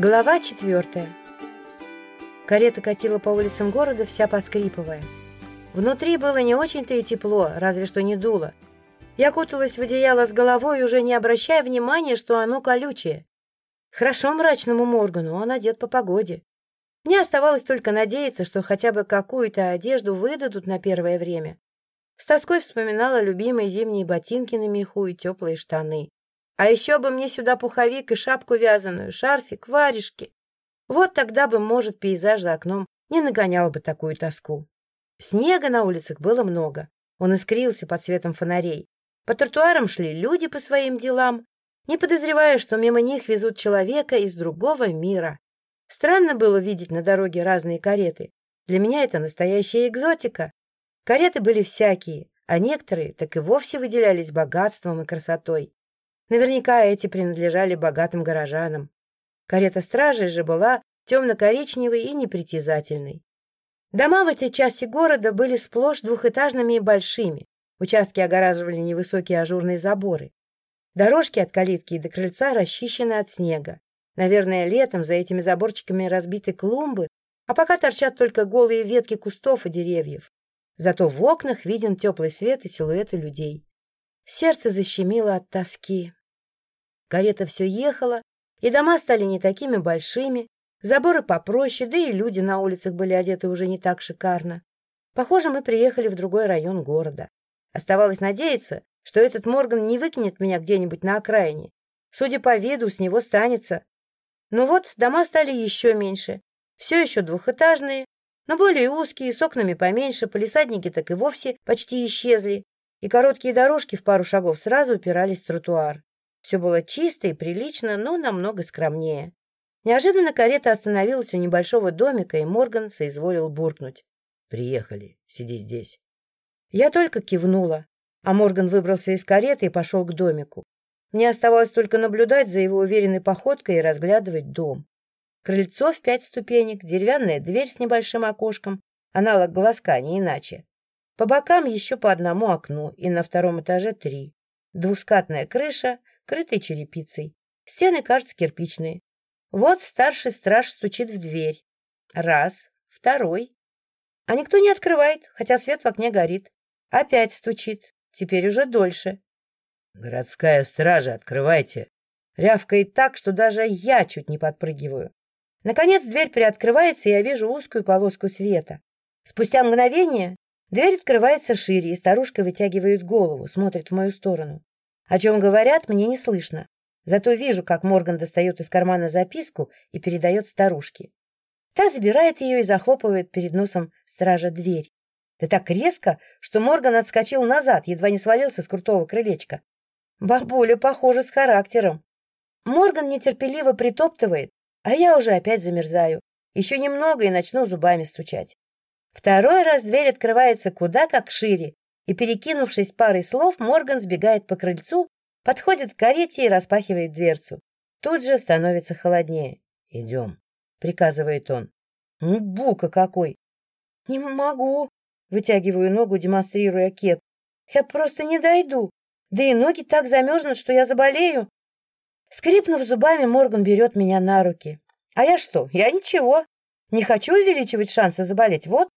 Глава четвертая. Карета катила по улицам города, вся поскрипывая. Внутри было не очень-то и тепло, разве что не дуло. Я куталась в одеяло с головой, уже не обращая внимания, что оно колючее. Хорошо мрачному Моргану, он одет по погоде. Мне оставалось только надеяться, что хотя бы какую-то одежду выдадут на первое время. С тоской вспоминала любимые зимние ботинки на меху и теплые штаны. А еще бы мне сюда пуховик и шапку вязаную, шарфик, варежки. Вот тогда бы, может, пейзаж за окном не нагонял бы такую тоску. Снега на улицах было много. Он искрился под светом фонарей. По тротуарам шли люди по своим делам, не подозревая, что мимо них везут человека из другого мира. Странно было видеть на дороге разные кареты. Для меня это настоящая экзотика. Кареты были всякие, а некоторые так и вовсе выделялись богатством и красотой. Наверняка эти принадлежали богатым горожанам. Карета стражей же была темно-коричневой и непритязательной. Дома в этой части города были сплошь двухэтажными и большими. Участки огораживали невысокие ажурные заборы. Дорожки от калитки до крыльца расчищены от снега. Наверное, летом за этими заборчиками разбиты клумбы, а пока торчат только голые ветки кустов и деревьев. Зато в окнах виден теплый свет и силуэты людей. Сердце защемило от тоски. Карета все ехала, и дома стали не такими большими, заборы попроще, да и люди на улицах были одеты уже не так шикарно. Похоже, мы приехали в другой район города. Оставалось надеяться, что этот Морган не выкинет меня где-нибудь на окраине. Судя по виду, с него станется. Ну вот, дома стали еще меньше. Все еще двухэтажные, но более узкие, с окнами поменьше, полисадники так и вовсе почти исчезли, и короткие дорожки в пару шагов сразу упирались в тротуар. Все было чисто и прилично, но намного скромнее. Неожиданно карета остановилась у небольшого домика, и Морган соизволил буркнуть. «Приехали. Сиди здесь». Я только кивнула, а Морган выбрался из кареты и пошел к домику. Мне оставалось только наблюдать за его уверенной походкой и разглядывать дом. Крыльцо в пять ступенек, деревянная дверь с небольшим окошком, аналог глазка, не иначе. По бокам еще по одному окну, и на втором этаже три. Двускатная крыша, крытой черепицей. Стены, кажется, кирпичные. Вот старший страж стучит в дверь. Раз, второй. А никто не открывает, хотя свет в окне горит. Опять стучит, теперь уже дольше. «Городская стража, открывайте!» Рявкает так, что даже я чуть не подпрыгиваю. Наконец дверь приоткрывается, и я вижу узкую полоску света. Спустя мгновение дверь открывается шире, и старушка вытягивает голову, смотрит в мою сторону. О чем говорят, мне не слышно. Зато вижу, как Морган достает из кармана записку и передает старушке. Та забирает ее и захлопывает перед носом стража дверь. Да так резко, что Морган отскочил назад, едва не свалился с крутого крылечка. Бабуля, похоже, с характером. Морган нетерпеливо притоптывает, а я уже опять замерзаю. Еще немного и начну зубами стучать. Второй раз дверь открывается куда как шире, и, перекинувшись парой слов, Морган сбегает по крыльцу, подходит к карете и распахивает дверцу. Тут же становится холоднее. «Идем», — приказывает он. «Ну, бука какой!» «Не могу», — вытягиваю ногу, демонстрируя кет. «Я просто не дойду. Да и ноги так замерзнут, что я заболею». Скрипнув зубами, Морган берет меня на руки. «А я что? Я ничего. Не хочу увеличивать шансы заболеть. Вот,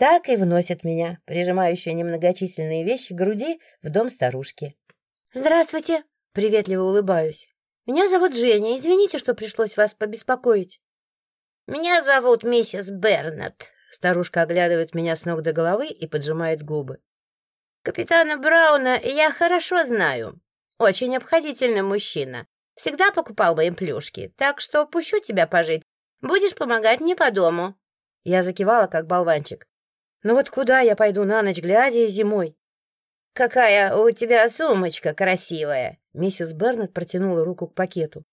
так и вносит меня, прижимающая немногочисленные вещи к груди, в дом старушки. «Здравствуйте!» — приветливо улыбаюсь. «Меня зовут Женя. Извините, что пришлось вас побеспокоить». «Меня зовут миссис Бернет», — старушка оглядывает меня с ног до головы и поджимает губы. «Капитана Брауна я хорошо знаю. Очень обходительный мужчина. Всегда покупал мои плюшки, так что пущу тебя пожить. Будешь помогать мне по дому». Я закивала, как болванчик. Ну вот куда я пойду на ночь глядя зимой? «Какая у тебя сумочка красивая!» Миссис Бернет протянула руку к пакету.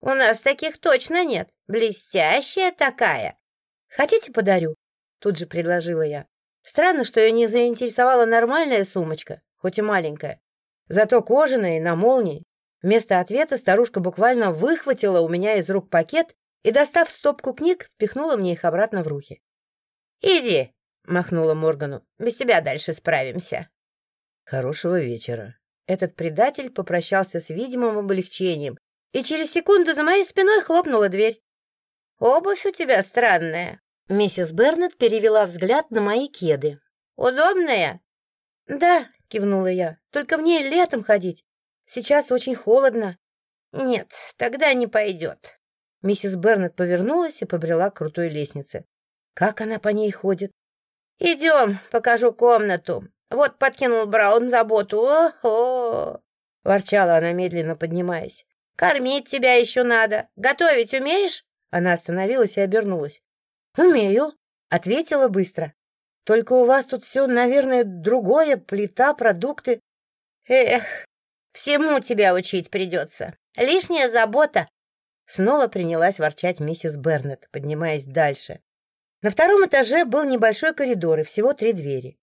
«У нас таких точно нет. Блестящая такая!» «Хотите, подарю?» Тут же предложила я. Странно, что ее не заинтересовала нормальная сумочка, хоть и маленькая. Зато кожаная и на молнии. Вместо ответа старушка буквально выхватила у меня из рук пакет и, достав стопку книг, впихнула мне их обратно в руки. «Иди, — махнула Моргану. «Без тебя дальше справимся». «Хорошего вечера». Этот предатель попрощался с видимым облегчением и через секунду за моей спиной хлопнула дверь. «Обувь у тебя странная». Миссис Бернет перевела взгляд на мои кеды. «Удобная?» «Да», — кивнула я, — «только в ней летом ходить. Сейчас очень холодно». «Нет, тогда не пойдет». Миссис Бернет повернулась и побрела к крутой лестнице. Как она по ней ходит? «Идем, покажу комнату. Вот подкинул Браун заботу. Охо!» Ворчала она, медленно поднимаясь. «Кормить тебя еще надо. Готовить умеешь?» Она остановилась и обернулась. «Умею», — ответила быстро. «Только у вас тут все, наверное, другое, плита, продукты». «Эх, всему тебя учить придется. Лишняя забота». Снова принялась ворчать миссис Бернет, поднимаясь дальше. На втором этаже был небольшой коридор и всего три двери.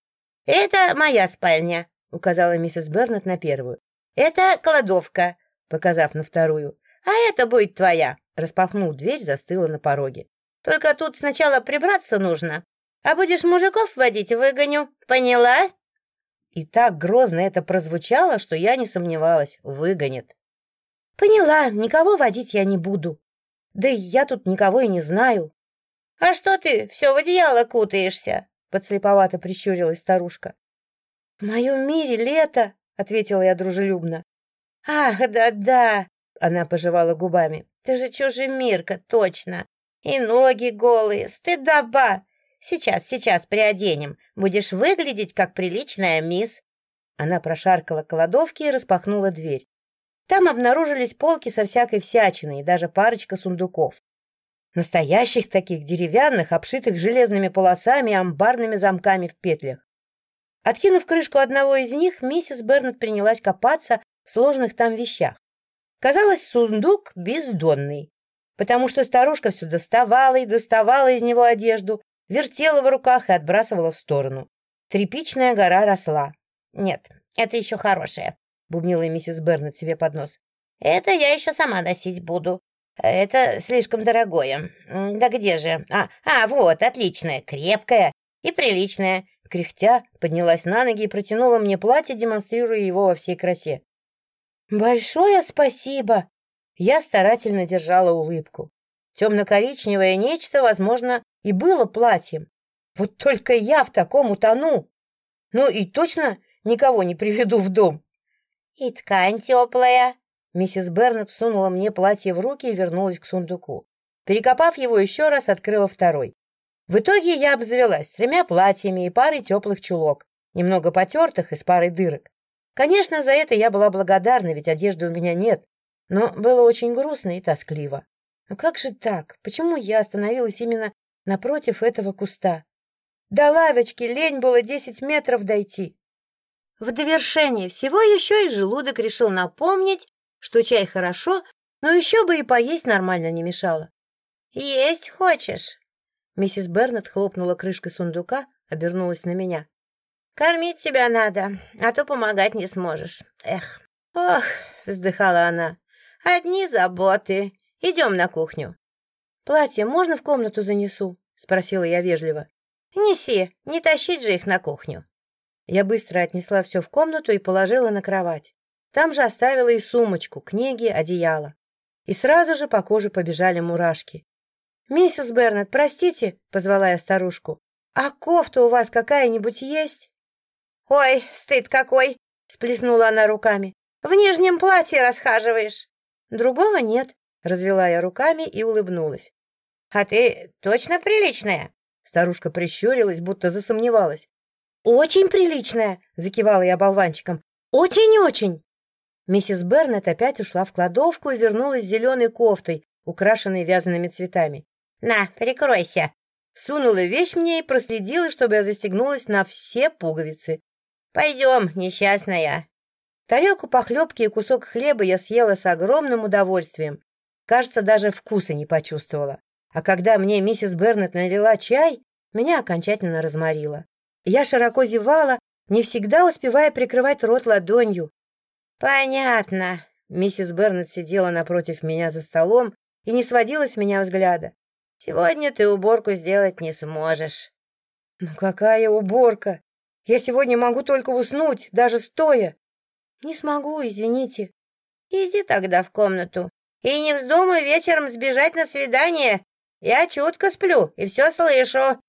«Это моя спальня», — указала миссис Бернет на первую. «Это кладовка», — показав на вторую. «А это будет твоя», — распахнул дверь, застыла на пороге. «Только тут сначала прибраться нужно. А будешь мужиков водить, выгоню. Поняла?» И так грозно это прозвучало, что я не сомневалась, выгонит. «Поняла, никого водить я не буду. Да и я тут никого и не знаю. «А что ты все в одеяло кутаешься?» — подслеповато прищурилась старушка. «В моем мире лето», — ответила я дружелюбно. «Ах, да-да», — она пожевала губами. «Ты же чужемирка, точно. И ноги голые, стыдоба. Сейчас, сейчас приоденем. Будешь выглядеть, как приличная мисс». Она прошаркала кладовки и распахнула дверь. Там обнаружились полки со всякой всячиной и даже парочка сундуков. Настоящих таких деревянных, обшитых железными полосами и амбарными замками в петлях. Откинув крышку одного из них, миссис Бернет принялась копаться в сложных там вещах. Казалось, сундук бездонный, потому что старушка все доставала и доставала из него одежду, вертела в руках и отбрасывала в сторону. Тряпичная гора росла. «Нет, это еще хорошее», — бубнила миссис Бернет себе под нос. «Это я еще сама носить буду. Это слишком дорогое. Да где же? А, а, вот, отличное, крепкое и приличное. Кряхтя поднялась на ноги и протянула мне платье, демонстрируя его во всей красе. «Большое спасибо!» Я старательно держала улыбку. Темно-коричневое нечто, возможно, и было платьем. Вот только я в таком утону. Ну и точно никого не приведу в дом. И ткань теплая, Миссис Бернет сунула мне платье в руки и вернулась к сундуку. Перекопав его еще раз, открыла второй. В итоге я обзавелась тремя платьями и парой теплых чулок, немного потертых и с парой дырок. Конечно, за это я была благодарна, ведь одежды у меня нет, но было очень грустно и тоскливо. Но как же так? Почему я остановилась именно напротив этого куста? До лавочки лень было десять метров дойти. В довершение всего еще и желудок решил напомнить, что чай хорошо, но еще бы и поесть нормально не мешало. «Есть хочешь?» Миссис Бернет хлопнула крышкой сундука, обернулась на меня. «Кормить тебя надо, а то помогать не сможешь. Эх, ох!» — вздыхала она. «Одни заботы. Идем на кухню». «Платье можно в комнату занесу?» — спросила я вежливо. «Неси, не тащить же их на кухню». Я быстро отнесла все в комнату и положила на кровать. Там же оставила и сумочку, книги, одеяло. И сразу же по коже побежали мурашки. «Миссис Бернет, простите», — позвала я старушку, — «а кофта у вас какая-нибудь есть?» «Ой, стыд какой!» — сплеснула она руками. «В нижнем платье расхаживаешь». «Другого нет», — развела я руками и улыбнулась. «А ты точно приличная?» Старушка прищурилась, будто засомневалась. «Очень приличная!» — закивала я болванчиком. «Очень-очень!» Миссис Бернет опять ушла в кладовку и вернулась с зеленой кофтой, украшенной вязаными цветами. «На, прикройся!» Сунула вещь мне и проследила, чтобы я застегнулась на все пуговицы. «Пойдем, несчастная!» Тарелку похлебки и кусок хлеба я съела с огромным удовольствием. Кажется, даже вкуса не почувствовала. А когда мне миссис Бернет налила чай, меня окончательно разморило. Я широко зевала, не всегда успевая прикрывать рот ладонью, «Понятно». Миссис Бернет сидела напротив меня за столом и не сводила с меня взгляда. «Сегодня ты уборку сделать не сможешь». «Ну какая уборка? Я сегодня могу только уснуть, даже стоя». «Не смогу, извините». «Иди тогда в комнату. И не вздумай вечером сбежать на свидание. Я чутко сплю и все слышу.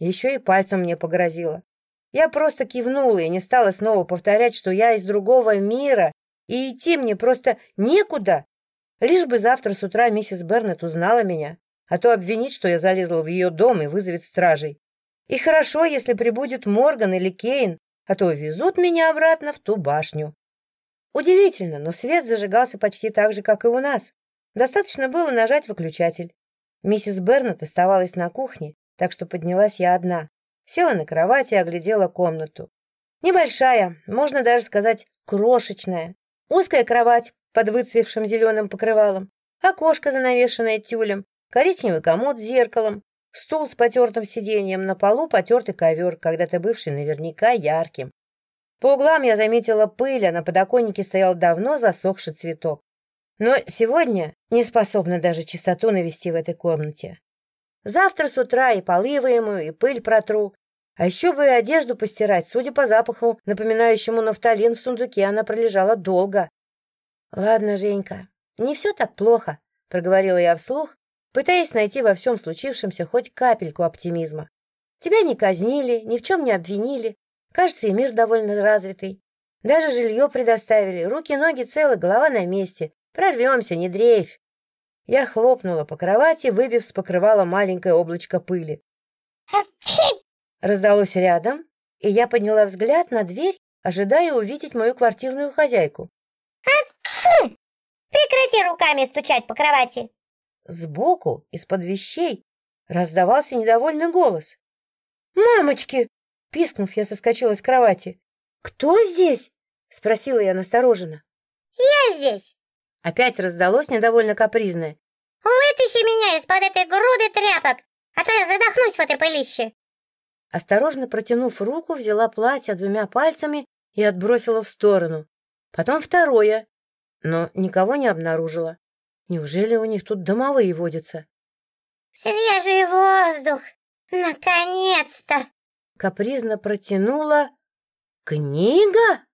Еще и пальцем мне погрозила. Я просто кивнула и не стала снова повторять, что я из другого мира, и идти мне просто некуда. Лишь бы завтра с утра миссис Бернет узнала меня, а то обвинит, что я залезла в ее дом и вызовет стражей. И хорошо, если прибудет Морган или Кейн, а то везут меня обратно в ту башню. Удивительно, но свет зажигался почти так же, как и у нас. Достаточно было нажать выключатель. Миссис Бернет оставалась на кухне, так что поднялась я одна. Села на кровати и оглядела комнату. Небольшая, можно даже сказать, крошечная. Узкая кровать под выцвевшим зеленым покрывалом, окошко, занавешенное тюлем, коричневый комод с зеркалом, стул с потертым сиденьем, на полу потертый ковер, когда-то бывший наверняка ярким. По углам я заметила пыль, а на подоконнике стоял давно засохший цветок. Но сегодня не способна даже чистоту навести в этой комнате. Завтра с утра и полы вымою, и пыль протру. А еще бы и одежду постирать. Судя по запаху, напоминающему нафталин в сундуке, она пролежала долго. «Ладно, Женька, не все так плохо», — проговорила я вслух, пытаясь найти во всем случившемся хоть капельку оптимизма. «Тебя не казнили, ни в чем не обвинили. Кажется, и мир довольно развитый. Даже жилье предоставили, руки-ноги целы, голова на месте. Прорвемся, не дрейфь. Я хлопнула по кровати, выбив с покрывала маленькое облачко пыли. Раздалось рядом, и я подняла взгляд на дверь, ожидая увидеть мою квартирную хозяйку. Прекрати руками стучать по кровати. Сбоку, из-под вещей, раздавался недовольный голос. «Мамочки!» — пискнув, я соскочила с кровати. «Кто здесь?» — спросила я настороженно. «Я здесь!» Опять раздалось недовольно капризное. «Вытащи меня из-под этой груды тряпок, а то я задохнусь в этой пылище!» Осторожно протянув руку, взяла платье двумя пальцами и отбросила в сторону. Потом второе, но никого не обнаружила. Неужели у них тут домовые водятся? «Свежий воздух! Наконец-то!» Капризно протянула... «Книга?»